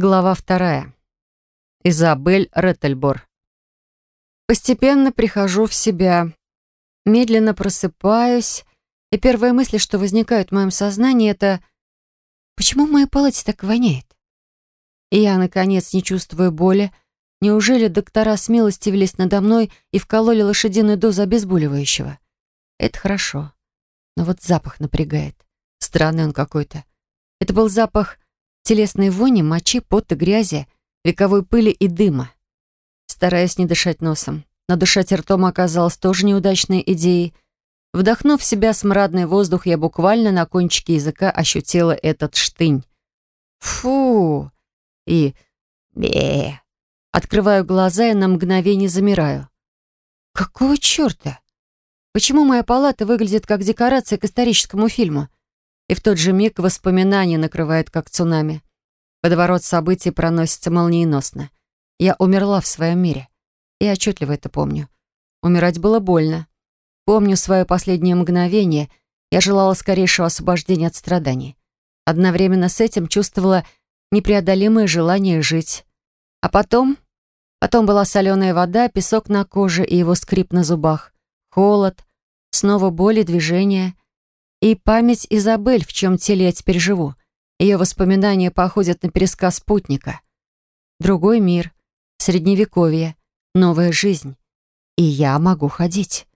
Глава вторая. Изабель Реттельбор. Постепенно прихожу в себя, медленно просыпаюсь, и первые мысли, что возникают в моем сознании, это «Почему в моей палате так воняет?» И я, наконец, не чувствую боли. Неужели доктора смилостивились надо мной и вкололи лошадиную дозу обезболивающего? Это хорошо. Но вот запах напрягает. Странный он какой-то. Это был запах телесной вони, мочи, пота, грязи, вековой пыли и дыма. Стараясь не дышать носом, но дышать ртом оказалось тоже неудачной идеей. Вдохнув в себя смрадный воздух, я буквально на кончике языка ощутила этот штынь. Фу! И бе. Открываю глаза и на мгновение замираю. Какого черта? Почему моя палата выглядит как декорация к историческому фильму? И в тот же миг воспоминания накрывают как цунами. Водоворот событий проносится молниеносно. Я умерла в своем мире. И отчетливо это помню. Умирать было больно. Помню свое последнее мгновение. Я желала скорейшего освобождения от страданий. Одновременно с этим чувствовала непреодолимое желание жить. А потом... Потом была соленая вода, песок на коже и его скрип на зубах. Холод, снова боль и движение. И память Изабель, в чем теле я теперь живу. Ее воспоминания походят на пересказ спутника. Другой мир, средневековье, новая жизнь. И я могу ходить.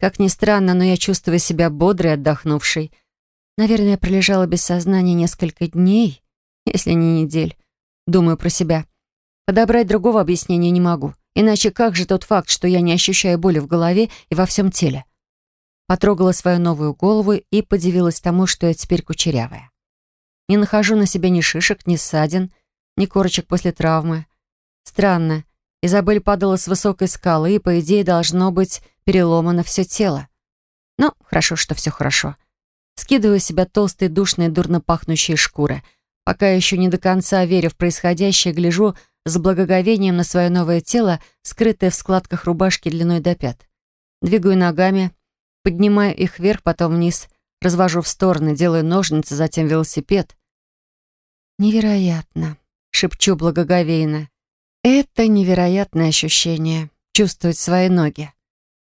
Как ни странно, но я чувствую себя бодрой, отдохнувшей. Наверное, я пролежала без сознания несколько дней, если не недель. Думаю про себя. Подобрать другого объяснения не могу. Иначе как же тот факт, что я не ощущаю боли в голове и во всем теле? Потрогала свою новую голову и подивилась тому, что я теперь кучерявая. Не нахожу на себе ни шишек, ни ссадин, ни корочек после травмы. Странно. Изабель падала с высокой скалы, и, по идее, должно быть переломано все тело. Но хорошо, что все хорошо. Скидываю себя толстые, душные, дурно пахнущие шкуры. Пока еще не до конца верю в происходящее, гляжу с благоговением на свое новое тело, скрытое в складках рубашки длиной до пят. Двигаю ногами, Поднимаю их вверх, потом вниз, развожу в стороны, делаю ножницы, затем велосипед. «Невероятно!» — шепчу благоговейно. «Это невероятное ощущение — чувствовать свои ноги».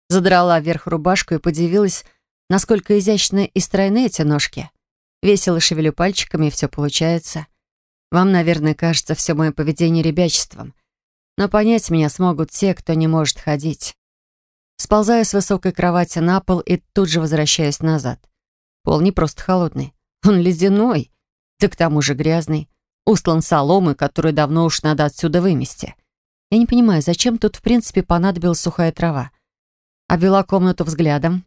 Задрала вверх рубашку и подивилась, насколько изящны и стройны эти ножки. Весело шевелю пальчиками, и все получается. Вам, наверное, кажется все мое поведение ребячеством. Но понять меня смогут те, кто не может ходить. Сползаю с высокой кровати на пол и тут же возвращаюсь назад. Пол не просто холодный, он ледяной, да к тому же грязный, устлан соломой, которую давно уж надо отсюда вымести. Я не понимаю, зачем тут в принципе понадобилась сухая трава. Обвела комнату взглядом.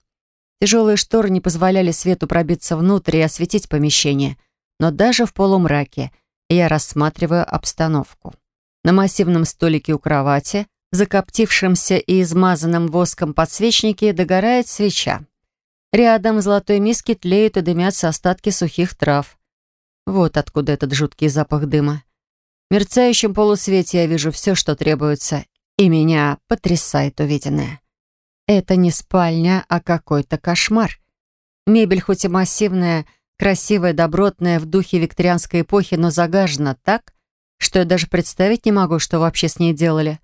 Тяжелые шторы не позволяли свету пробиться внутрь и осветить помещение, но даже в полумраке я рассматриваю обстановку. На массивном столике у кровати — закоптившемся и измазанном воском подсвечнике догорает свеча. Рядом в золотой миске тлеют и дымятся остатки сухих трав. Вот откуда этот жуткий запах дыма. В мерцающем полусвете я вижу все, что требуется, и меня потрясает увиденное. Это не спальня, а какой-то кошмар. Мебель хоть и массивная, красивая, добротная, в духе викторианской эпохи, но загажена так, что я даже представить не могу, что вообще с ней делали.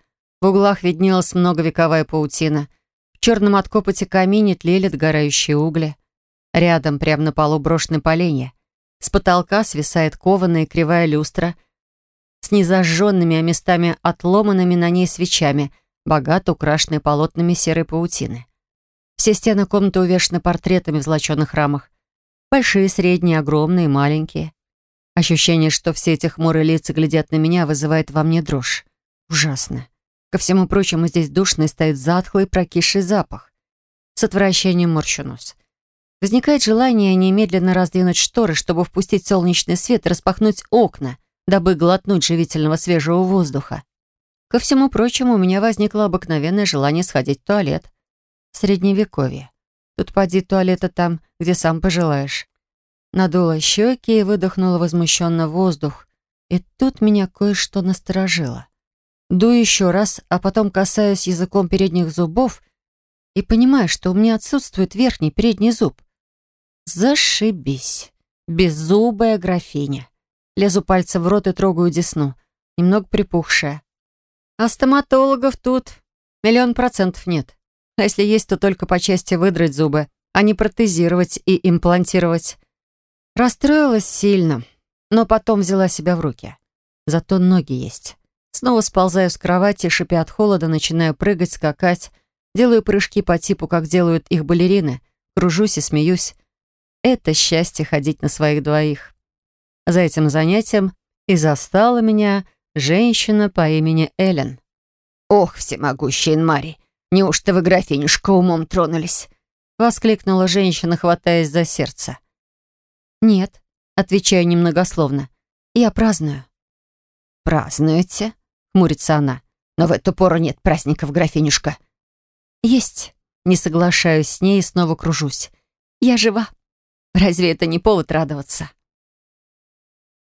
В углах виднелась многовековая паутина. В черном от копоти камине тлели догорающие угли. Рядом, прямо на полу, брошены поленья. С потолка свисает кованая кривая люстра с незажженными, а местами отломанными на ней свечами, богато украшенные полотнами серой паутины. Все стены комнаты увешаны портретами в золоченных рамах. Большие, средние, огромные, маленькие. Ощущение, что все эти хмурые лица глядят на меня, вызывает во мне дрожь. Ужасно. Ко всему прочему, здесь душный стоит затхлый прокисший запах. С отвращением морщу. Возникает желание немедленно раздвинуть шторы, чтобы впустить солнечный свет и распахнуть окна, дабы глотнуть живительного свежего воздуха. Ко всему прочему, у меня возникло обыкновенное желание сходить в туалет. Средневековье. Тут поди туалета там, где сам пожелаешь. Надула щеки и выдохнула возмущенно воздух. И тут меня кое-что насторожило. Дую еще раз, а потом касаюсь языком передних зубов и понимаю, что у меня отсутствует верхний передний зуб. Зашибись. Беззубая графиня. Лезу пальцем в рот и трогаю десну, немного припухшая. А стоматологов тут миллион процентов нет. А если есть, то только по части выдрать зубы, а не протезировать и имплантировать. Расстроилась сильно, но потом взяла себя в руки. Зато ноги есть. Снова сползаю с кровати, шипя от холода, начинаю прыгать, скакать, делаю прыжки по типу, как делают их балерины, кружусь и смеюсь. Это счастье ходить на своих двоих. За этим занятием и застала меня женщина по имени Эллен. «Ох, всемогущая Инмари, неужто вы, графинюшка, умом тронулись?» — воскликнула женщина, хватаясь за сердце. «Нет», — отвечаю немногословно, — «я праздную». «Празднуете?» — хмурится она. «Но в эту пору нет праздников, графинюшка». «Есть». Не соглашаюсь с ней и снова кружусь. «Я жива. Разве это не повод радоваться?»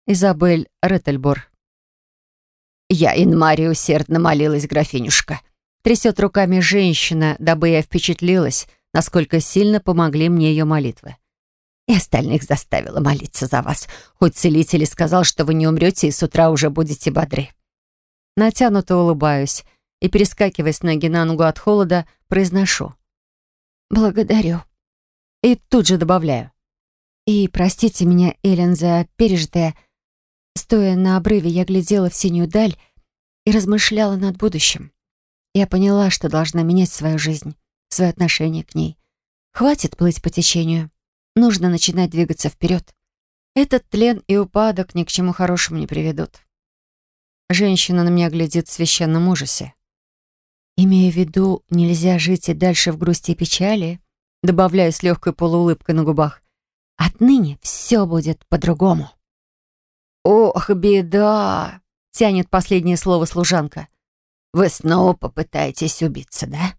Изабель Реттельбор. «Я Инмаре усердно молилась, графинюшка». Трясет руками женщина, дабы я впечатлилась, насколько сильно помогли мне ее молитвы. И остальных заставила молиться за вас, хоть целитель и сказал, что вы не умрете и с утра уже будете бодры. Натянуто улыбаюсь и, перескакивая с ноги на ногу от холода, произношу. «Благодарю». И тут же добавляю. «И простите меня, Эллен, за пережитое. Стоя на обрыве, я глядела в синюю даль и размышляла над будущим. Я поняла, что должна менять свою жизнь, свое отношение к ней. Хватит плыть по течению. Нужно начинать двигаться вперед. Этот тлен и упадок ни к чему хорошему не приведут. Женщина на меня глядит в священном ужасе. Имея в виду, нельзя жить и дальше в грусти и печали, добавляю с легкой полуулыбкой на губах. Отныне все будет по-другому. «Ох, беда!» — тянет последнее слово служанка. Вы снова попытаетесь убиться, да?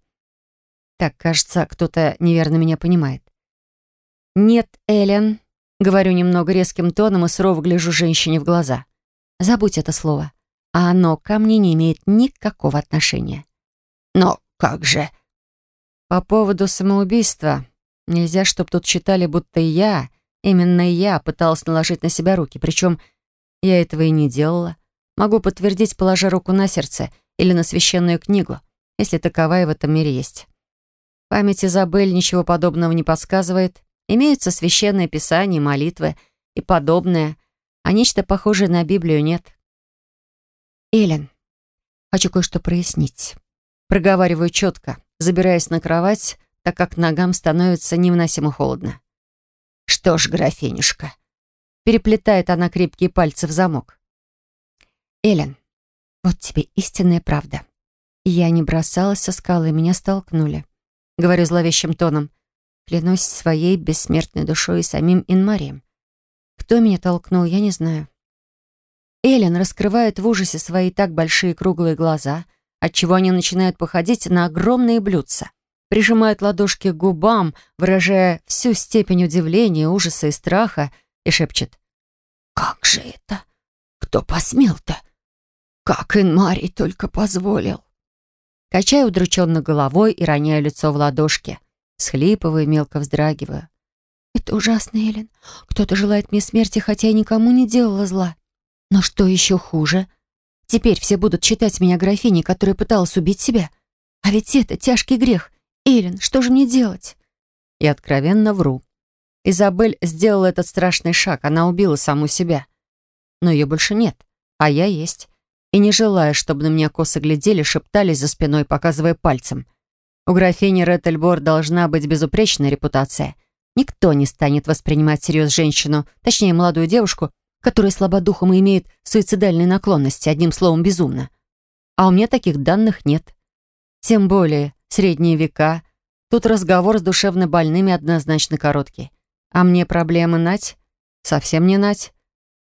Так, кажется, кто-то неверно меня понимает. Нет, Эллен, говорю немного резким тоном и сурово гляжу женщине в глаза. Забудь это слово. А оно ко мне не имеет никакого отношения. Но как же? По поводу самоубийства. Нельзя, чтобы тут считали, будто я, именно я, пыталась наложить на себя руки. Причем я этого и не делала. Могу подтвердить, положа руку на сердце — или на священную книгу, если таковая в этом мире есть. Память Изабель ничего подобного не подсказывает. Имеются священные писания, молитвы и подобное, а нечто похожее на Библию нет. Эллен, хочу кое-что прояснить. Проговариваю четко, забираясь на кровать, так как ногам становится невыносимо холодно. «Что ж, графинюшка?» Переплетает она крепкие пальцы в замок. Эллен, вот тебе истинная правда. Я не бросалась со скалы, меня столкнули. Говорю зловещим тоном. Клянусь своей бессмертной душой и самим Инмарием. Кто меня толкнул, я не знаю. Эллен раскрывает в ужасе свои так большие круглые глаза, отчего они начинают походить на огромные блюдца. Прижимает ладошки к губам, выражая всю степень удивления, ужаса и страха, и шепчет. «Как же это? Кто посмел-то? Как Инмарий только позволил. Качаю удрученно головой и роняю лицо в ладошки. Схлипываю, мелко вздрагиваю. Это ужасно, Эллен. Кто-то желает мне смерти, хотя я никому не делала зла. Но что еще хуже? Теперь все будут считать меня графиней, которая пыталась убить себя. А ведь это тяжкий грех. Эллен, что же мне делать? И откровенно вру. Изабель сделала этот страшный шаг. Она убила саму себя. Но ее больше нет. А я есть и, не желая, чтобы на меня косо глядели, шептались за спиной, показывая пальцем. У графини Реттельбор должна быть безупречная репутация. Никто не станет воспринимать всерьез женщину, точнее, молодую девушку, которая слабодухом и имеет суицидальные наклонности, одним словом, безумно. А у меня таких данных нет. Тем более, средние века. Тут разговор с душевно больными однозначно короткий. А мне проблемы нать? Совсем не нать.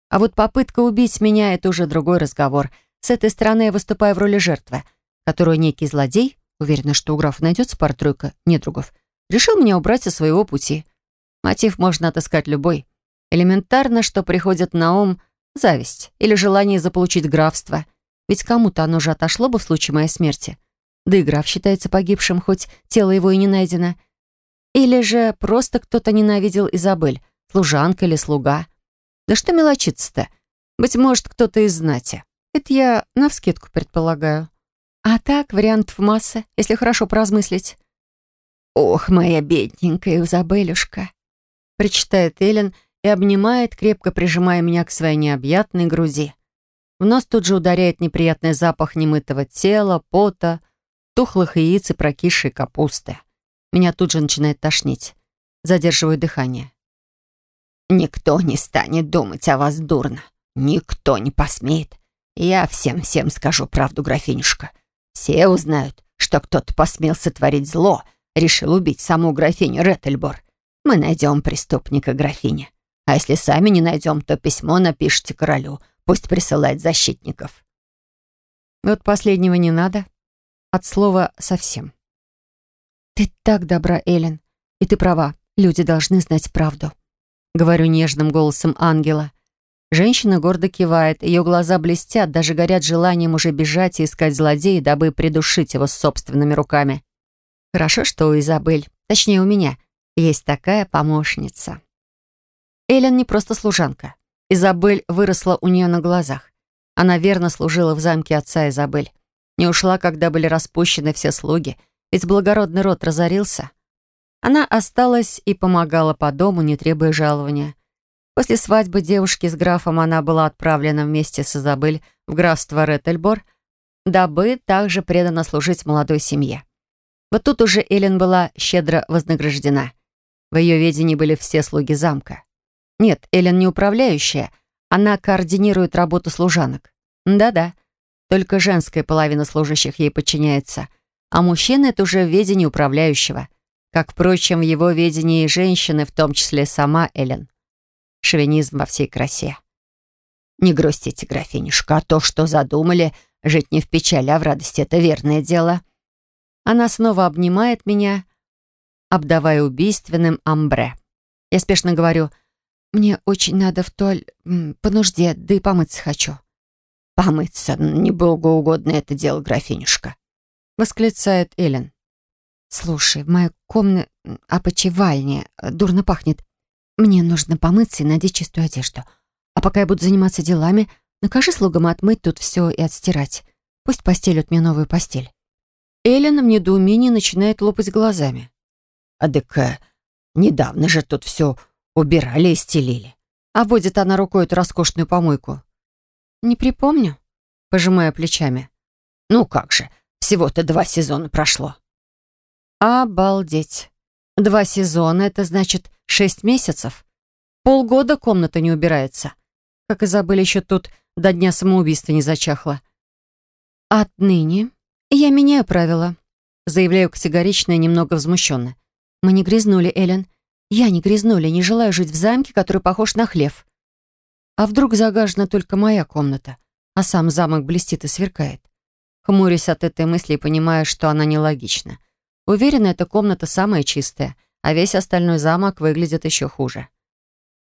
А вот попытка убить меня — это уже другой разговор — с этой стороны я выступаю в роли жертвы, которую некий злодей, уверена, что у графа найдется пара-тройка недругов, решил меня убрать со своего пути. Мотив можно отыскать любой. Элементарно, что приходит на ум зависть или желание заполучить графство. Ведь кому-то оно же отошло бы в случае моей смерти. Да и граф считается погибшим, хоть тело его и не найдено. Или же просто кто-то ненавидел Изабель, служанка или слуга. Да что мелочиться-то? Быть может, кто-то из знати. Это я навскидку предполагаю. А так, вариантов масса, если хорошо поразмыслить. «Ох, моя бедненькая Изабелюшка!» причитает Эллен и обнимает, крепко прижимая меня к своей необъятной груди. В нос тут же ударяет неприятный запах немытого тела, пота, тухлых яиц и прокисшей капусты. Меня тут же начинает тошнить. Задерживаю дыхание. «Никто не станет думать о вас дурно. Никто не посмеет. Я всем-всем скажу правду, графинюшка. Все узнают, что кто-то посмел сотворить зло, решил убить саму графиню Реттельбор. Мы найдем преступника, графиня. А если сами не найдем, то письмо напишите королю. Пусть присылает защитников». Вот последнего не надо. От слова «совсем». «Ты так добра, Эллен. И ты права. Люди должны знать правду», — говорю нежным голосом ангела. Женщина гордо кивает, ее глаза блестят, даже горят желанием уже бежать и искать злодея, дабы придушить его собственными руками. Хорошо, что у Изабель, точнее у меня, есть такая помощница. Эллен не просто служанка. Изабель выросла у нее на глазах. Она верно служила в замке отца Изабель. Не ушла, когда были распущены все слуги, ведь благородный род разорился. Она осталась и помогала по дому, не требуя жалования. После свадьбы девушки с графом она была отправлена вместе с Изабель в графство Реттельбор, дабы также преданно служить молодой семье. Вот тут уже Эллен была щедро вознаграждена. В ее ведении были все слуги замка. Нет, Эллен не управляющая, она координирует работу служанок. Да-да, только женская половина служащих ей подчиняется, а мужчина — это уже в ведении управляющего, как, впрочем, в его ведении и женщины, в том числе сама Эллен шовинизм во всей красе. Не грустите, графинюшка, а то, что задумали, жить не в печали, а в радости, это верное дело. Она снова обнимает меня, обдавая убийственным амбре. Я спешно говорю, мне очень надо в туаль... по нужде, да и помыться хочу. «Помыться, не богоугодно это дело, графинюшка», — восклицает Эллен. «Слушай, в моей комнате опочивальне дурно пахнет. Мне нужно помыться и надеть чистую одежду. А пока я буду заниматься делами, накажи слугам отмыть тут все и отстирать. Пусть постелят мне новую постель». Эллен в недоумении начинает лопать глазами. «А дека, недавно же тут все убирали и стелили». А водит она рукой эту роскошную помойку. «Не припомню», пожимая плечами. «Ну как же, всего-то два сезона прошло». «Обалдеть! Два сезона — это значит Шесть месяцев? Полгода комната не убирается. Как и забыли, еще тут до дня самоубийства не зачахло. Отныне я меняю правила. Заявляю категорично и немного возмущенно. Мы не грязнули, Эллен. Я не грязнули, не желаю жить в замке, который похож на хлев. А вдруг загажена только моя комната, а сам замок блестит и сверкает? Хмурюсь от этой мысли и понимаю, что она нелогична. Уверена, эта комната самая чистая — а весь остальной замок выглядит еще хуже.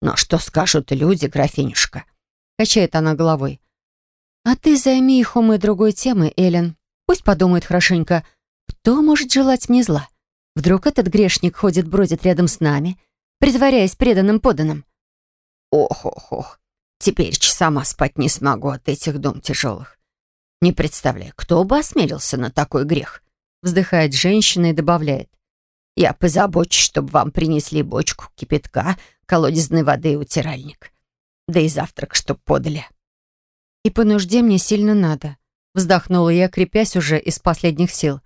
«Но что скажут люди, графинюшка?» — качает она головой. «А ты займи их умой другой темы, Эллен. Пусть подумают хорошенько, кто может желать мне зла? Вдруг этот грешник ходит-бродит рядом с нами, притворяясь преданным поданным?» «Ох-ох-ох, теперь сама спать не смогу от этих дум тяжелых. Не представляю, кто бы осмелился на такой грех?» Вздыхает женщина и добавляет. Я позабочусь, чтобы вам принесли бочку кипятка, колодезной воды и утиральник. Да и завтрак, чтоб подали. И по нужде мне сильно надо. Вздохнула я, крепясь уже из последних сил.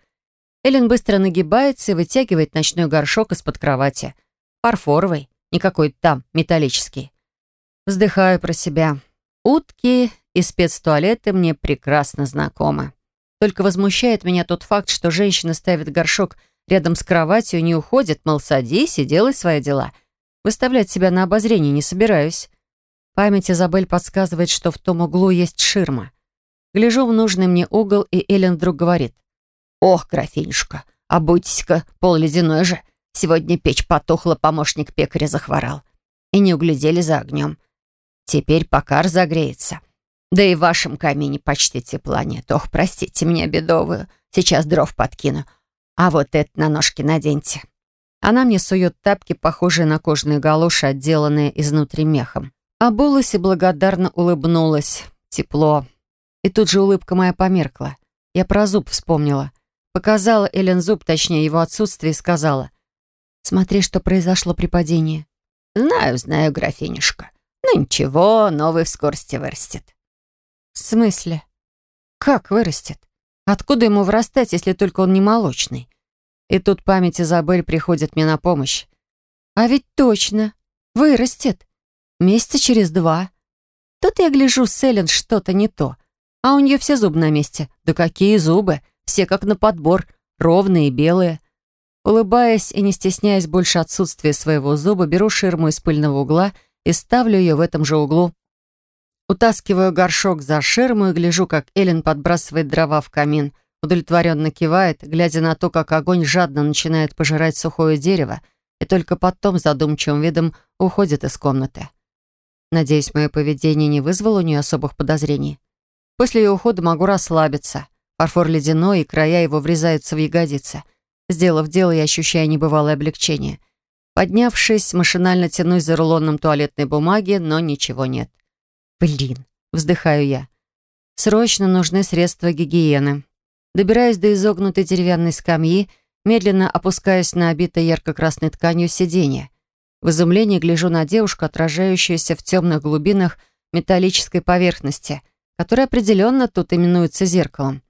Эллен быстро нагибается и вытягивает ночной горшок из-под кровати. Фарфоровый, не какой-то там, металлический. Вздыхаю про себя. Утки и спецтуалеты мне прекрасно знакомы. Только возмущает меня тот факт, что женщина ставит горшок Рядом с кроватью не уходит, мол, садись и делай свои дела. Выставлять себя на обозрение не собираюсь. Память Изабель подсказывает, что в том углу есть ширма. Гляжу в нужный мне угол, и Эллен вдруг говорит. «Ох, графинюшка, обуйтесь-ка, пол ледяной же. Сегодня печь потухла, помощник пекаря захворал. И не углядели за огнем. Теперь пока разогреется. Да и в вашем камине почти тепла нет. Ох, простите меня, бедовую. Сейчас дров подкину. А вот это на ножки наденьте». Она мне сует тапки, похожие на кожаные галоши, отделанные изнутри мехом. А Болоси благодарно улыбнулась. Тепло. И тут же улыбка моя померкла. Я про зуб вспомнила. Показала Эллен зуб, точнее его отсутствие, и сказала. «Смотри, что произошло при падении». «Знаю, знаю, графинюшка. Ну ничего, новый в скорости вырастет». «В смысле? Как вырастет? Откуда ему вырастать, если только он не молочный?» И тут память Изабель приходит мне на помощь. «А ведь точно, вырастет. Месяца через два. Тут я гляжу, с Эллен что-то не то. А у нее все зубы на месте. Да какие зубы! Все как на подбор, ровные, белые. Улыбаясь и не стесняясь больше отсутствия своего зуба, беру ширму из пыльного угла и ставлю ее в этом же углу. Утаскиваю горшок за ширму и гляжу, как Эллен подбрасывает дрова в камин, удовлетворенно кивает, глядя на то, как огонь жадно начинает пожирать сухое дерево, и только потом задумчивым видом уходит из комнаты. Надеюсь, мое поведение не вызвало у нее особых подозрений. После ее ухода могу расслабиться. Фарфор ледяной, и края его врезаются в ягодицы. Сделав дело, я ощущаю небывалое облегчение. Поднявшись, машинально тянусь за рулоном туалетной бумаги, но ничего нет. «Блин!» — вздыхаю я. «Срочно нужны средства гигиены». Добираюсь до изогнутой деревянной скамьи, медленно опускаюсь на обитое ярко-красной тканью сиденье. В изумлении гляжу на девушку, отражающуюся в темных глубинах металлической поверхности, которая определенно тут именуется зеркалом.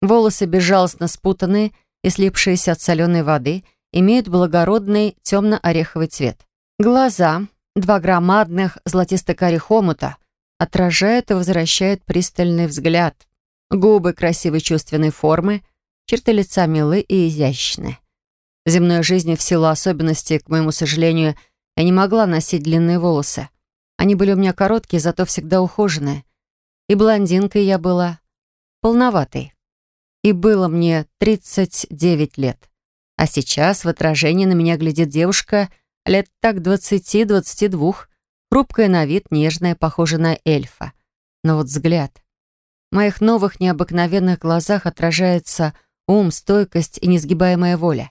Волосы безжалостно спутанные и слипшиеся от соленой воды имеют благородный темно-ореховый цвет. Глаза, два громадных золотисто-карих омута, отражают и возвращают пристальный взгляд. Губы красивой чувственной формы, черты лица милы и изящны. В земной жизни в силу особенностей, к моему сожалению, я не могла носить длинные волосы. Они были у меня короткие, зато всегда ухоженные. И блондинкой я была полноватой и было мне 39 лет. А сейчас в отражении на меня глядит девушка лет так 20-22, хрупкая на вид, нежная, похожая на эльфа. Но вот взгляд. В моих новых необыкновенных глазах отражается ум, стойкость и несгибаемая воля.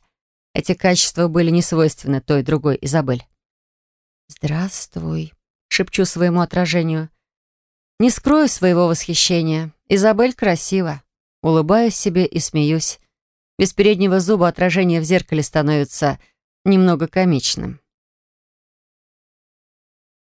Эти качества были не свойственны той другой Изабель. «Здравствуй», — шепчу своему отражению. Не скрою своего восхищения. Изабель красива. Улыбаюсь себе и смеюсь. Без переднего зуба отражение в зеркале становится немного комичным.